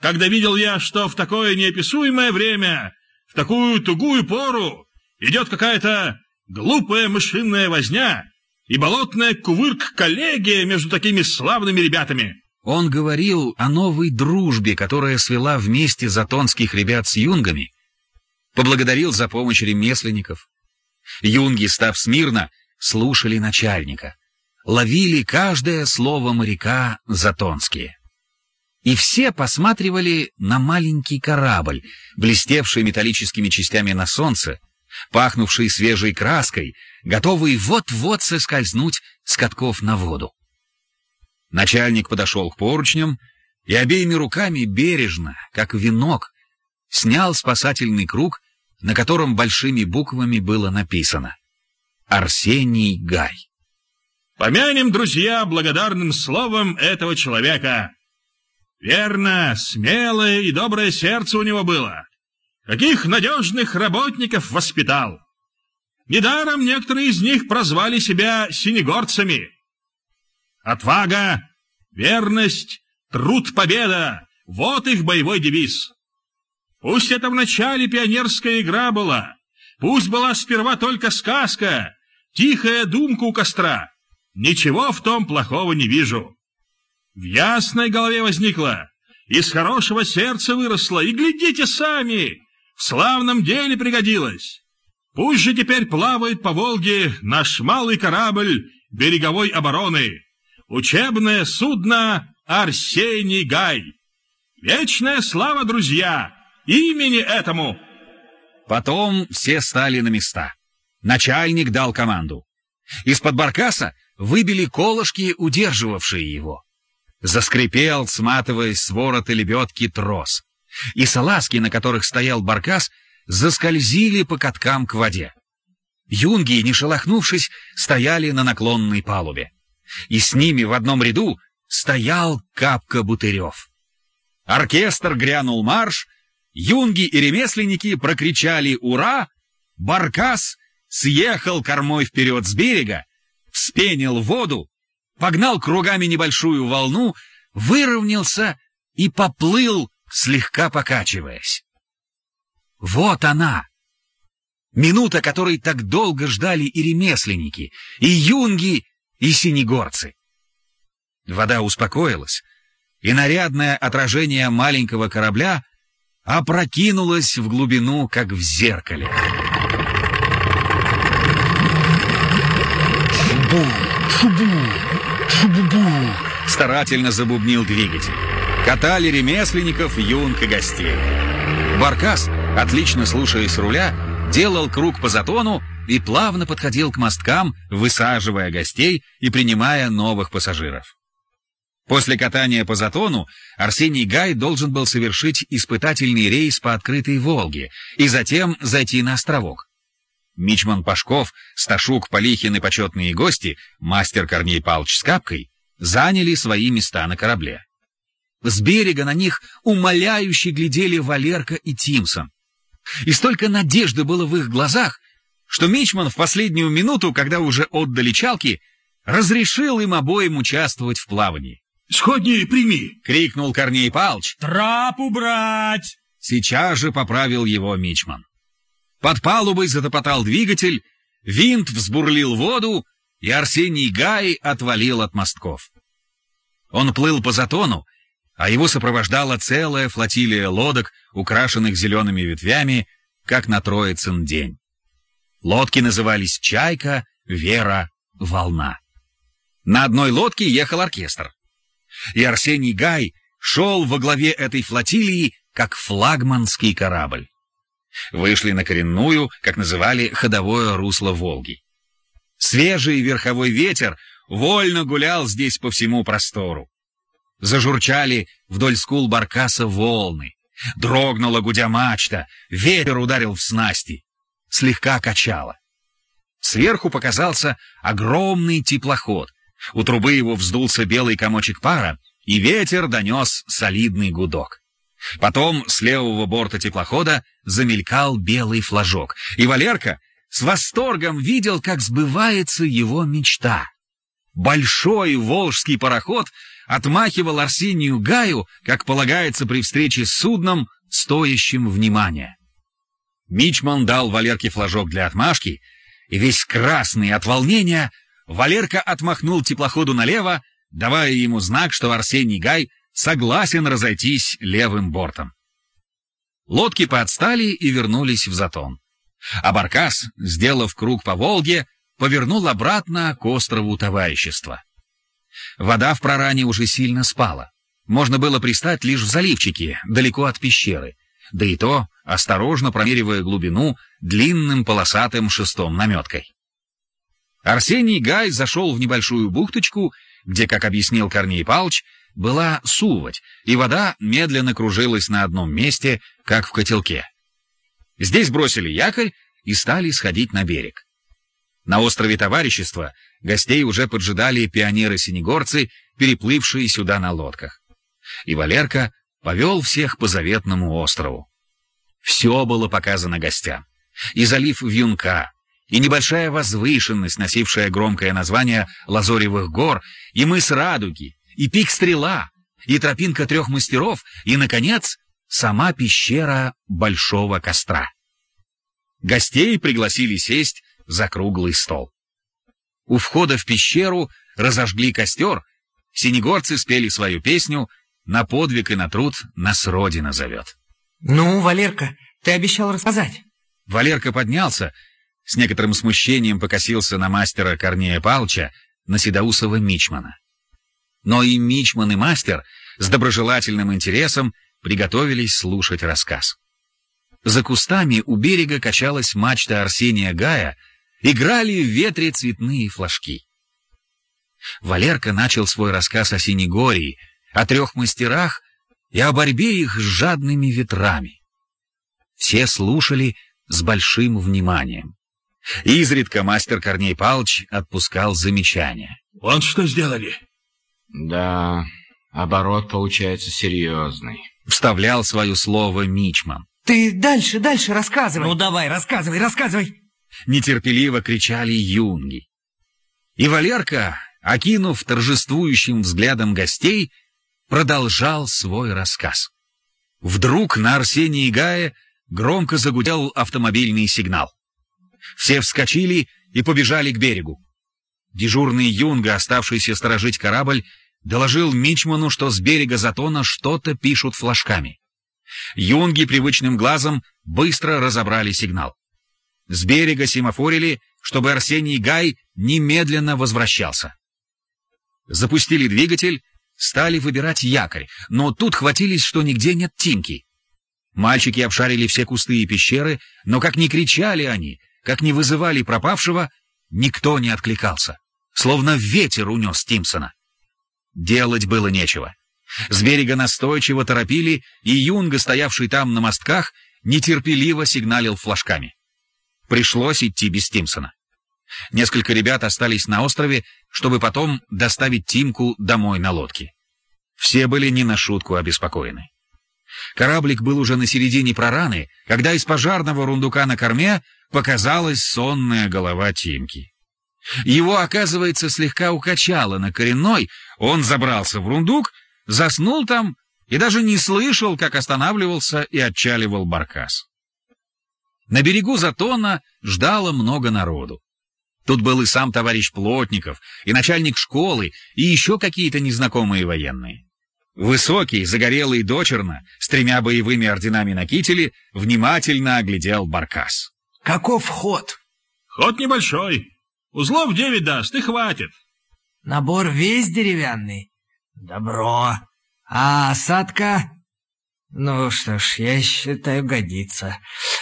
когда видел я, что в такое неописуемое время, в такую тугую пору, идет какая-то глупая мышиная возня и болотная кувырк-коллегия между такими славными ребятами. Он говорил о новой дружбе, которая свела вместе затонских ребят с юнгами, поблагодарил за помощь ремесленников. Юнги, став смирно, слушали начальника, ловили каждое слово моряка затонские. И все посматривали на маленький корабль, блестевший металлическими частями на солнце, пахнувший свежей краской, готовый вот-вот соскользнуть с катков на воду. Начальник подошел к поручням и обеими руками бережно, как венок, снял спасательный круг, на котором большими буквами было написано «Арсений Гай». Помянем, друзья, благодарным словом этого человека. Верно, смелое и доброе сердце у него было. Каких надежных работников воспитал. Недаром некоторые из них прозвали себя синегорцами. Отвага, верность, труд, победа — вот их боевой девиз. Пусть это вначале пионерская игра была, пусть была сперва только сказка, тихая думка у костра. Ничего в том плохого не вижу. В ясной голове возникла, из хорошего сердца выросла, и глядите сами, в славном деле пригодилась. Пусть же теперь плавает по Волге наш малый корабль береговой обороны, учебное судно Арсений Гай. Вечная слава, друзья, имени этому! Потом все стали на места. Начальник дал команду. Из-под баркаса выбили колышки, удерживавшие его. Заскрипел, сматываясь с ворота лебедки, трос. И салазки, на которых стоял баркас, заскользили по каткам к воде. Юнги, не шелохнувшись, стояли на наклонной палубе. И с ними в одном ряду стоял Капка Бутырев. Оркестр грянул марш, юнги и ремесленники прокричали «Ура!», баркас съехал кормой вперед с берега, вспенил воду, погнал кругами небольшую волну, выровнялся и поплыл, слегка покачиваясь. Вот она! Минута, которой так долго ждали и ремесленники, и юнги, и синегорцы. Вода успокоилась, и нарядное отражение маленького корабля опрокинулось в глубину, как в зеркале. «Шубу! Шубу!» Старательно забубнил двигатель. Катали ремесленников, юнг и гостей. Баркас, отлично слушаясь руля, делал круг по затону и плавно подходил к мосткам, высаживая гостей и принимая новых пассажиров. После катания по затону Арсений Гай должен был совершить испытательный рейс по открытой Волге и затем зайти на островок. Мичман Пашков, Сташук, Полихин и почетные гости, мастер Корней Палч с Капкой, заняли свои места на корабле. С берега на них умоляюще глядели Валерка и Тимсон. И столько надежды было в их глазах, что Мичман в последнюю минуту, когда уже отдали чалки, разрешил им обоим участвовать в плавании. «Сходни, прими!» — крикнул Корней Палч. «Трап убрать!» Сейчас же поправил его Мичман. Под палубой затопотал двигатель, винт взбурлил воду, и Арсений Гай отвалил от мостков. Он плыл по затону, а его сопровождала целая флотилия лодок, украшенных зелеными ветвями, как на Троицын день. Лодки назывались «Чайка», «Вера», «Волна». На одной лодке ехал оркестр. И Арсений Гай шел во главе этой флотилии, как флагманский корабль. Вышли на коренную, как называли, ходовое русло Волги. Свежий верховой ветер вольно гулял здесь по всему простору. Зажурчали вдоль скул баркаса волны. Дрогнула гудя мачта, ветер ударил в снасти. Слегка качало. Сверху показался огромный теплоход. У трубы его вздулся белый комочек пара, и ветер донес солидный гудок. Потом с левого борта теплохода замелькал белый флажок, и Валерка с восторгом видел, как сбывается его мечта. Большой волжский пароход отмахивал Арсению Гаю, как полагается при встрече с судном, стоящим внимания. Мичман дал Валерке флажок для отмашки, и весь красный от волнения Валерка отмахнул теплоходу налево, давая ему знак, что Арсений Гай согласен разойтись левым бортом. Лодки поотстали и вернулись в затон. А Баркас, сделав круг по Волге, повернул обратно к острову товарищества. Вода в проране уже сильно спала. Можно было пристать лишь в заливчике, далеко от пещеры, да и то осторожно промеривая глубину длинным полосатым шестом наметкой. Арсений Гай зашел в небольшую бухточку, где, как объяснил Корней Палч, была сувать, и вода медленно кружилась на одном месте, как в котелке. Здесь бросили якорь и стали сходить на берег. На острове Товарищества гостей уже поджидали пионеры-синегорцы, переплывшие сюда на лодках. И Валерка повел всех по заветному острову. Все было показано гостям. И залив Вьюнка, и небольшая возвышенность, носившая громкое название Лазоревых гор, и мыс Радуги, и пик Стрела, и тропинка трех мастеров, и, наконец, сама пещера Большого Костра. Гостей пригласили сесть за круглый стол. У входа в пещеру разожгли костер, синегорцы спели свою песню «На подвиг и на труд нас Родина зовет». «Ну, Валерка, ты обещал рассказать». Валерка поднялся, с некоторым смущением покосился на мастера Корнея Палча, на Седоусова Мичмана. Но и Мичман, и мастер с доброжелательным интересом приготовились слушать рассказ. За кустами у берега качалась мачта Арсения Гая, играли в ветре цветные флажки. Валерка начал свой рассказ о Синегории, о трех мастерах и о борьбе их с жадными ветрами. Все слушали с большим вниманием. Изредка мастер Корней Палч отпускал замечания. «Вот что сделали!» «Да, оборот получается серьезный», — вставлял свое слово Мичман. «Ты дальше, дальше рассказывай!» «Ну давай, рассказывай, рассказывай!» нетерпеливо кричали юнги. И Валерка, окинув торжествующим взглядом гостей, продолжал свой рассказ. Вдруг на Арсении Гае громко загудел автомобильный сигнал. Все вскочили и побежали к берегу. Дежурный юнга, оставшийся сторожить корабль, доложил Мичману, что с берега Затона что-то пишут флажками. Юнги привычным глазом быстро разобрали сигнал. С берега семафорили, чтобы Арсений Гай немедленно возвращался. Запустили двигатель, стали выбирать якорь, но тут хватились, что нигде нет Тимки. Мальчики обшарили все кусты и пещеры, но как ни кричали они, как ни вызывали пропавшего, никто не откликался, словно ветер унес Тимсона. Делать было нечего. С берега настойчиво торопили, и Юнга, стоявший там на мостках, нетерпеливо сигналил флажками. Пришлось идти без Тимсона. Несколько ребят остались на острове, чтобы потом доставить Тимку домой на лодке. Все были не на шутку обеспокоены. Кораблик был уже на середине прораны, когда из пожарного рундука на корме показалась сонная голова Тимки. Его, оказывается, слегка укачало на коренной, он забрался в рундук, заснул там и даже не слышал, как останавливался и отчаливал баркас. На берегу Затона ждало много народу. Тут был и сам товарищ Плотников, и начальник школы, и еще какие-то незнакомые военные. Высокий, загорелый дочерно, с тремя боевыми орденами на кителе, внимательно оглядел баркас. «Каков ход?» «Ход небольшой. Узлов девять даст, и хватит». «Набор весь деревянный?» «Добро. А осадка?» Ну что ж, я считаю, годится.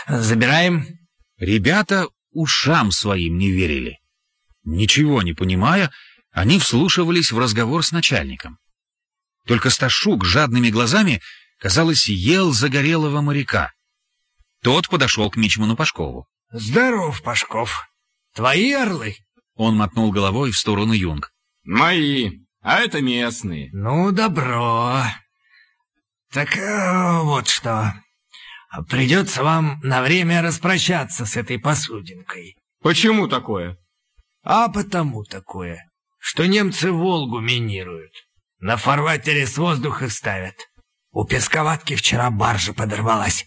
Забираем. Ребята ушам своим не верили. Ничего не понимая, они вслушивались в разговор с начальником. Только Сташук жадными глазами, казалось, ел загорелого моряка. Тот подошел к Мичману Пашкову. — Здоров, Пашков. Твои орлы? Он мотнул головой в сторону Юнг. — Мои, а это местные. — Ну, добро. Так э, вот что. Придется вам на время распрощаться с этой посудинкой. Почему такое? А потому такое, что немцы Волгу минируют. На фарватере с воздуха ставят. У песковатки вчера баржа подорвалась.